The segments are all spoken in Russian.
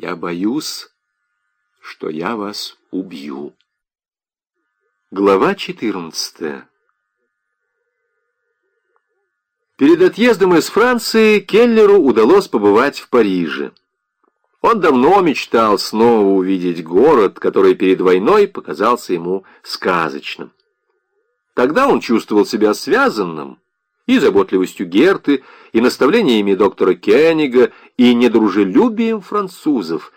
Я боюсь, что я вас убью. Глава 14 Перед отъездом из Франции Келлеру удалось побывать в Париже. Он давно мечтал снова увидеть город, который перед войной показался ему сказочным. Тогда он чувствовал себя связанным и заботливостью Герты, и наставлениями доктора Кеннига, и недружелюбием французов.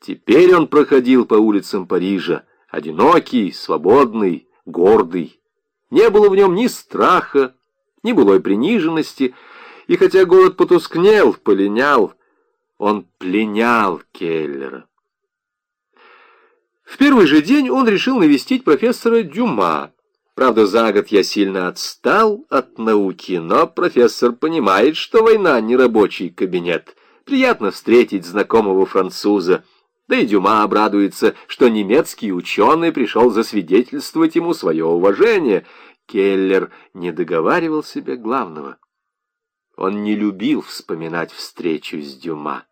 Теперь он проходил по улицам Парижа, одинокий, свободный, гордый. Не было в нем ни страха, ни былой приниженности, и хотя голод потускнел, полинял, он пленял Келлера. В первый же день он решил навестить профессора Дюма. Правда, за год я сильно отстал от науки, но профессор понимает, что война не рабочий кабинет. Приятно встретить знакомого француза. Да и Дюма обрадуется, что немецкий ученый пришел засвидетельствовать ему свое уважение — Келлер не договаривал себе главного. Он не любил вспоминать встречу с Дюма.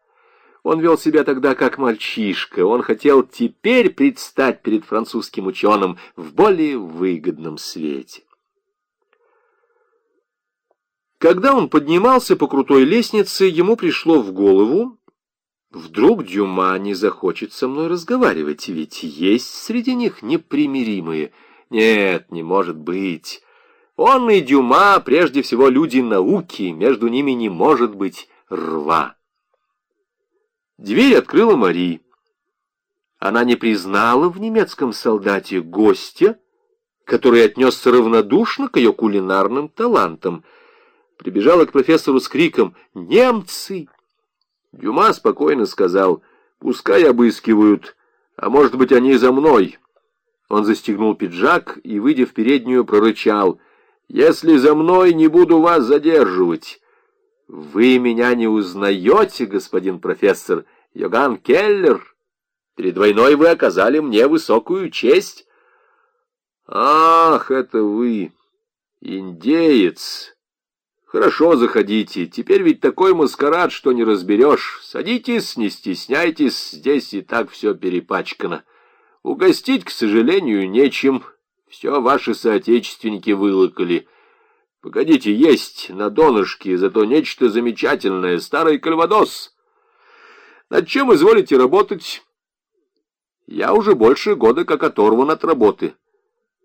Он вел себя тогда как мальчишка. Он хотел теперь предстать перед французским ученым в более выгодном свете. Когда он поднимался по крутой лестнице, ему пришло в голову, вдруг Дюма не захочет со мной разговаривать, ведь есть среди них непримиримые – нет, не может быть. Он и Дюма, прежде всего, люди науки, между ними не может быть рва. Дверь открыла Мари. Она не признала в немецком солдате гостя, который отнесся равнодушно к ее кулинарным талантам. Прибежала к профессору с криком «Немцы!». Дюма спокойно сказал «Пускай обыскивают, а может быть, они за мной». Он застегнул пиджак и, выйдя в переднюю, прорычал. «Если за мной, не буду вас задерживать». «Вы меня не узнаете, господин профессор Йоган Келлер? Перед войной вы оказали мне высокую честь». «Ах, это вы, индеец!» «Хорошо, заходите. Теперь ведь такой маскарад, что не разберешь. Садитесь, не стесняйтесь, здесь и так все перепачкано». Угостить, к сожалению, нечем. Все ваши соотечественники вылокали. Погодите, есть на донышке, зато нечто замечательное, старый кальвадос. Над чем изволите работать? Я уже больше года как оторван от работы.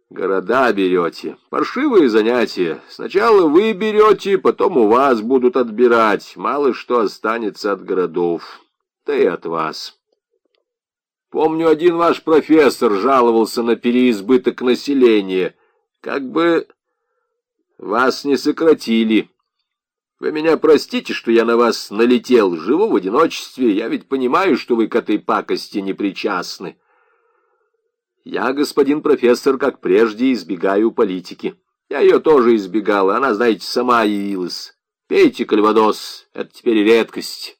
Города берете. Паршивые занятия. Сначала вы берете, потом у вас будут отбирать. Мало что останется от городов. Да и от вас. Помню, один ваш профессор жаловался на переизбыток населения. Как бы вас не сократили. Вы меня простите, что я на вас налетел. Живу в одиночестве. Я ведь понимаю, что вы к этой пакости не причастны. Я, господин профессор, как прежде, избегаю политики. Я ее тоже избегал, она, знаете, сама явилась. Пейте кальвадос, это теперь редкость».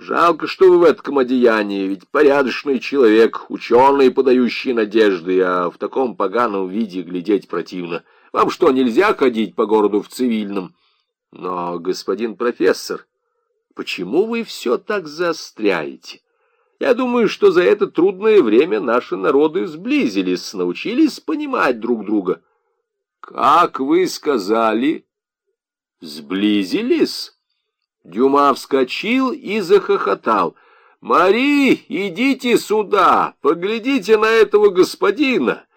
Жалко, что вы в этом одеянии, ведь порядочный человек, ученый, подающий надежды, а в таком поганом виде глядеть противно. Вам что, нельзя ходить по городу в цивильном? Но, господин профессор, почему вы все так заостряете? Я думаю, что за это трудное время наши народы сблизились, научились понимать друг друга. Как вы сказали, сблизились? Дюма вскочил и захохотал. «Мари, идите сюда, поглядите на этого господина.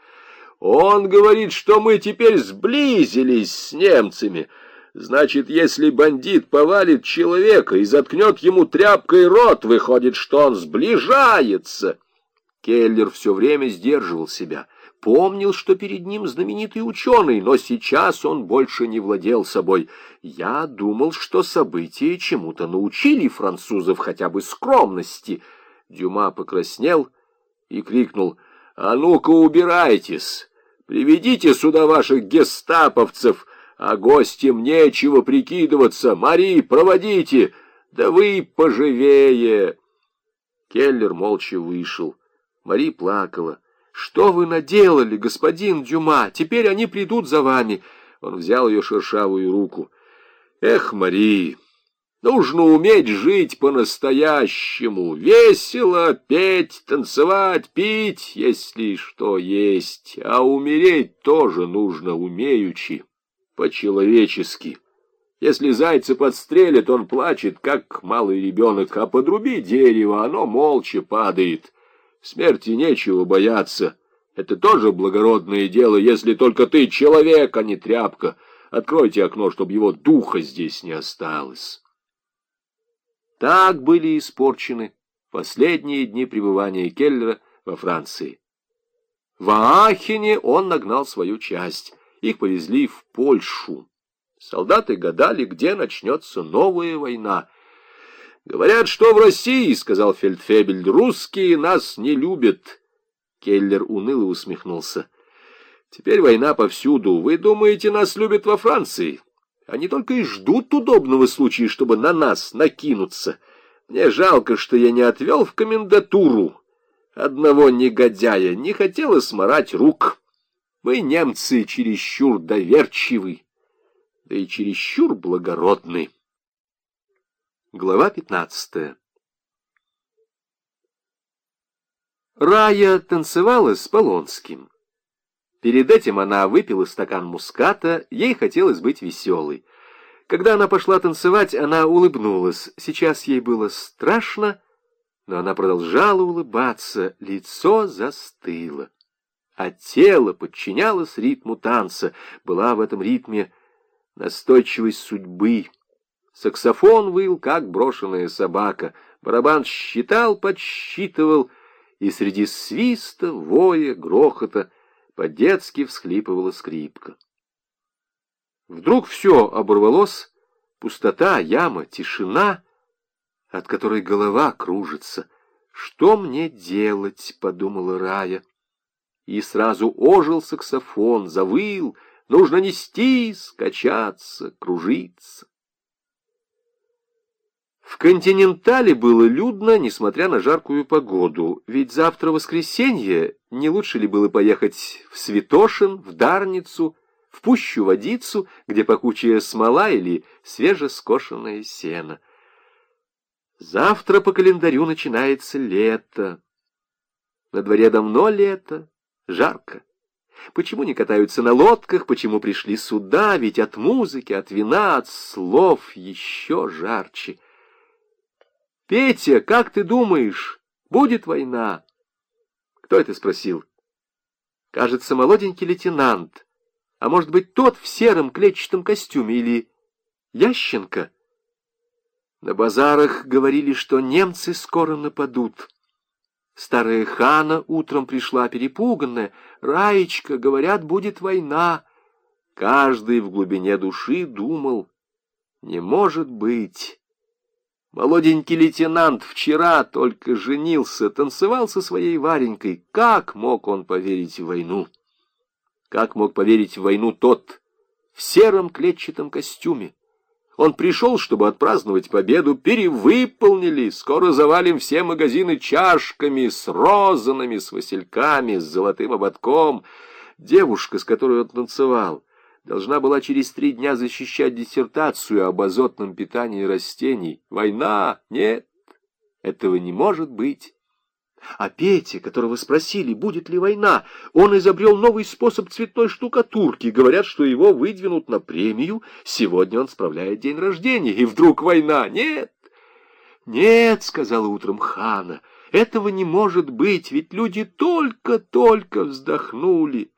Он говорит, что мы теперь сблизились с немцами. Значит, если бандит повалит человека и заткнет ему тряпкой рот, выходит, что он сближается». Келлер все время сдерживал себя помнил, что перед ним знаменитый ученый, но сейчас он больше не владел собой. Я думал, что события чему-то научили французов хотя бы скромности. Дюма покраснел и крикнул, «А ну-ка убирайтесь! Приведите сюда ваших гестаповцев, а гостям нечего прикидываться! Мари, проводите! Да вы поживее!» Келлер молча вышел. Мари плакала. «Что вы наделали, господин Дюма? Теперь они придут за вами». Он взял ее шершавую руку. «Эх, Мари, Нужно уметь жить по-настоящему, весело петь, танцевать, пить, если что есть, а умереть тоже нужно умеючи, по-человечески. Если зайца подстрелит, он плачет, как малый ребенок, а подруби дерево, оно молча падает. Смерти нечего бояться. Это тоже благородное дело, если только ты человек, а не тряпка. Откройте окно, чтобы его духа здесь не осталось. Так были испорчены последние дни пребывания Келлера во Франции. В Аахене он нагнал свою часть. Их повезли в Польшу. Солдаты гадали, где начнется новая война. «Говорят, что в России, — сказал Фельдфебель, — русские нас не любят». Келлер уныло усмехнулся. «Теперь война повсюду. Вы думаете, нас любят во Франции?» Они только и ждут удобного случая, чтобы на нас накинуться. Мне жалко, что я не отвел в комендатуру одного негодяя, не хотела сморать рук. Мы, немцы, чересчур доверчивы, да и чересчур благородны. Глава пятнадцатая Рая танцевала с Полонским. Перед этим она выпила стакан муската, ей хотелось быть веселой. Когда она пошла танцевать, она улыбнулась. Сейчас ей было страшно, но она продолжала улыбаться, лицо застыло. А тело подчинялось ритму танца, была в этом ритме настойчивость судьбы. Саксофон выл, как брошенная собака, барабан считал, подсчитывал, и среди свиста, воя, грохота — по-детски всхлипывала скрипка. Вдруг все оборвалось, пустота, яма, тишина, от которой голова кружится. «Что мне делать?» — подумала Рая. И сразу ожил саксофон, завыл, нужно нести, скачаться, кружиться. В «Континентале» было людно, несмотря на жаркую погоду, ведь завтра воскресенье, не лучше ли было поехать в Святошин, в Дарницу, в Пущу Водицу, где пахучая смола или свежескошенное сено. Завтра по календарю начинается лето. На дворе давно лето, жарко. Почему не катаются на лодках, почему пришли сюда, ведь от музыки, от вина, от слов еще жарче — «Петя, как ты думаешь, будет война?» «Кто это спросил?» «Кажется, молоденький лейтенант. А может быть, тот в сером клетчатом костюме или Ященко?» На базарах говорили, что немцы скоро нападут. Старая хана утром пришла перепуганная. «Раечка, говорят, будет война». Каждый в глубине души думал, «Не может быть». Молоденький лейтенант вчера только женился, танцевал со своей Варенькой. Как мог он поверить в войну? Как мог поверить в войну тот в сером клетчатом костюме? Он пришел, чтобы отпраздновать победу, перевыполнили, скоро завалим все магазины чашками, с розанами, с васильками, с золотым ободком. Девушка, с которой он танцевал, должна была через три дня защищать диссертацию об азотном питании растений. Война? Нет, этого не может быть. А Петя, которого спросили, будет ли война, он изобрел новый способ цветной штукатурки. Говорят, что его выдвинут на премию. Сегодня он справляет день рождения, и вдруг война. Нет, нет, сказала утром Хана, этого не может быть, ведь люди только-только вздохнули.